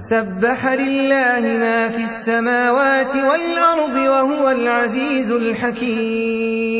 سبح لله ما في السماوات والأرض وهو العزيز الحكيم.